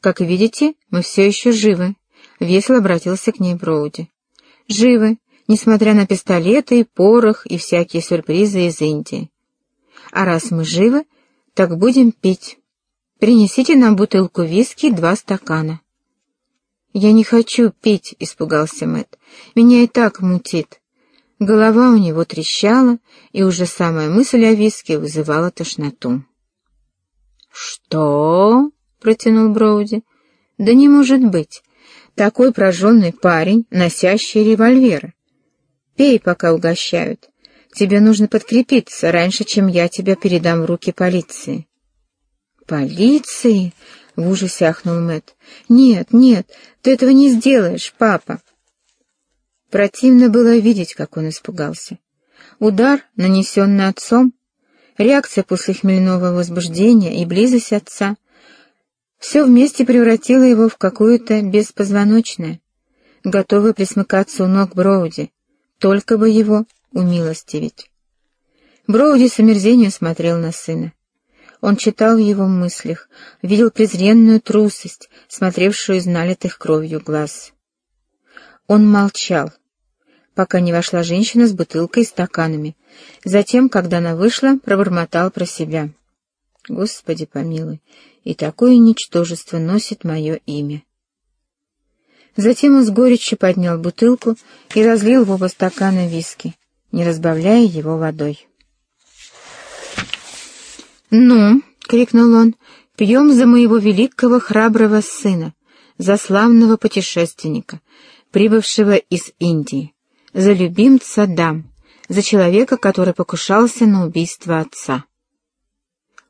«Как видите, мы все еще живы», — весело обратился к ней Броуди. «Живы, несмотря на пистолеты, порох и всякие сюрпризы из Индии. А раз мы живы, так будем пить. Принесите нам бутылку виски и два стакана». «Я не хочу пить», — испугался Мэтт. «Меня и так мутит». Голова у него трещала, и уже самая мысль о виске вызывала тошноту. «Что?» — протянул Броуди. «Да не может быть. Такой прожженный парень, носящий револьверы. Пей, пока угощают. Тебе нужно подкрепиться раньше, чем я тебя передам в руки полиции». «Полиции?» — в ужасе ахнул Мэтт. «Нет, нет, ты этого не сделаешь, папа». Противно было видеть, как он испугался. Удар, нанесенный отцом, реакция после хмельного возбуждения и близость отца — все вместе превратило его в какое-то беспозвоночное, готовое присмыкаться у ног Броуди, только бы его умилостивить. Броуди с омерзением смотрел на сына. Он читал в его мыслях, видел презренную трусость, смотревшую из налитых кровью глаз. Он молчал, пока не вошла женщина с бутылкой и стаканами. Затем, когда она вышла, пробормотал про себя. «Господи помилуй, и такое ничтожество носит мое имя». Затем он с горечью поднял бутылку и разлил в оба стакана виски, не разбавляя его водой. «Ну!» — крикнул он. «Пьем за моего великого храброго сына, за славного путешественника, прибывшего из Индии, за любимца дам, за человека, который покушался на убийство отца».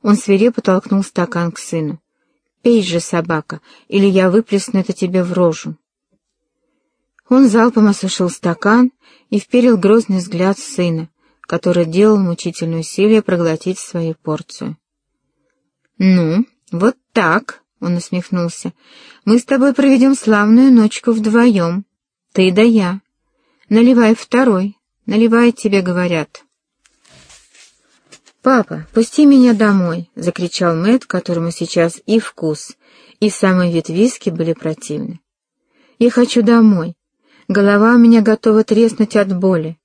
Он свирепо толкнул стакан к сыну. «Пей же, собака, или я выплесну это тебе в рожу». Он залпом осушил стакан и вперил грозный взгляд сына, который делал мучительное усилие проглотить свою порцию. «Ну, вот так», — он усмехнулся, — «мы с тобой проведем славную ночку вдвоем, ты да я. Наливай второй, наливай, тебе говорят». «Папа, пусти меня домой!» — закричал Мэтт, которому сейчас и вкус, и самый вид виски были противны. «Я хочу домой. Голова у меня готова треснуть от боли».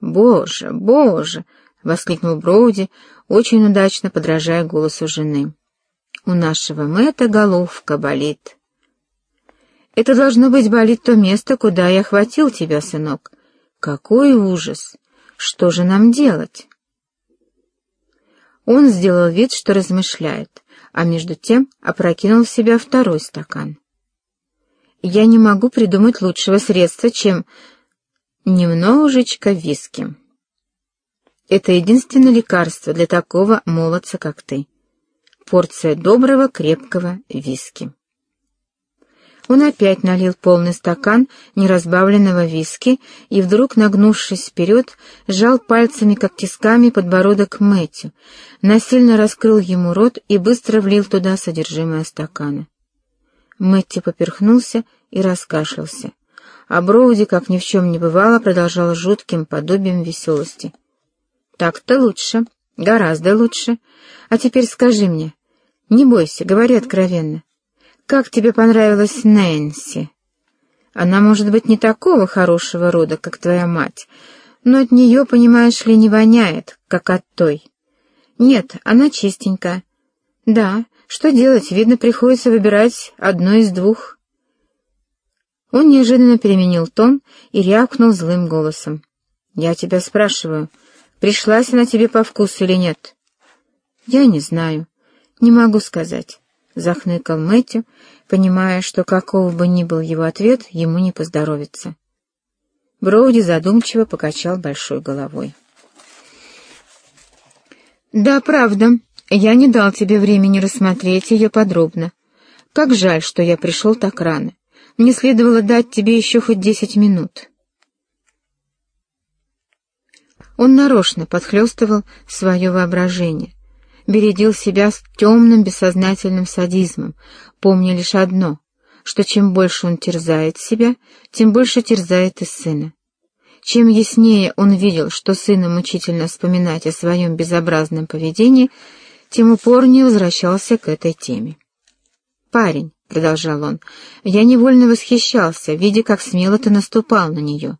«Боже, боже!» — воскликнул Броуди, очень удачно подражая голосу жены. «У нашего Мэтта головка болит». «Это должно быть болит то место, куда я хватил тебя, сынок. Какой ужас! Что же нам делать?» Он сделал вид, что размышляет, а между тем опрокинул в себя второй стакан. «Я не могу придумать лучшего средства, чем немножечко виски. Это единственное лекарство для такого молодца, как ты. Порция доброго крепкого виски». Он опять налил полный стакан неразбавленного виски и вдруг, нагнувшись вперед, сжал пальцами, как тисками, подбородок Мэтью, насильно раскрыл ему рот и быстро влил туда содержимое стакана. Мэтью поперхнулся и раскашлялся, а Броуди, как ни в чем не бывало, продолжал жутким подобием веселости. «Так-то лучше, гораздо лучше. А теперь скажи мне, не бойся, говори откровенно». Как тебе понравилась Нэнси? Она, может быть, не такого хорошего рода, как твоя мать, но от нее, понимаешь ли, не воняет, как от той. Нет, она чистенькая. Да, что делать, видно, приходится выбирать одно из двух. Он неожиданно переменил тон и рявкнул злым голосом. «Я тебя спрашиваю, пришлась она тебе по вкусу или нет?» «Я не знаю, не могу сказать. — захныкал Мэтью, понимая, что какого бы ни был его ответ, ему не поздоровится. Броуди задумчиво покачал большой головой. «Да, правда, я не дал тебе времени рассмотреть ее подробно. Как жаль, что я пришел так рано. Мне следовало дать тебе еще хоть десять минут». Он нарочно подхлестывал свое воображение, бередил себя с темным бессознательным садизмом, помня лишь одно, что чем больше он терзает себя, тем больше терзает и сына. Чем яснее он видел, что сыну мучительно вспоминать о своем безобразном поведении, тем упорнее возвращался к этой теме. «Парень, продолжал он, — «я невольно восхищался, видя, как смело ты наступал на нее.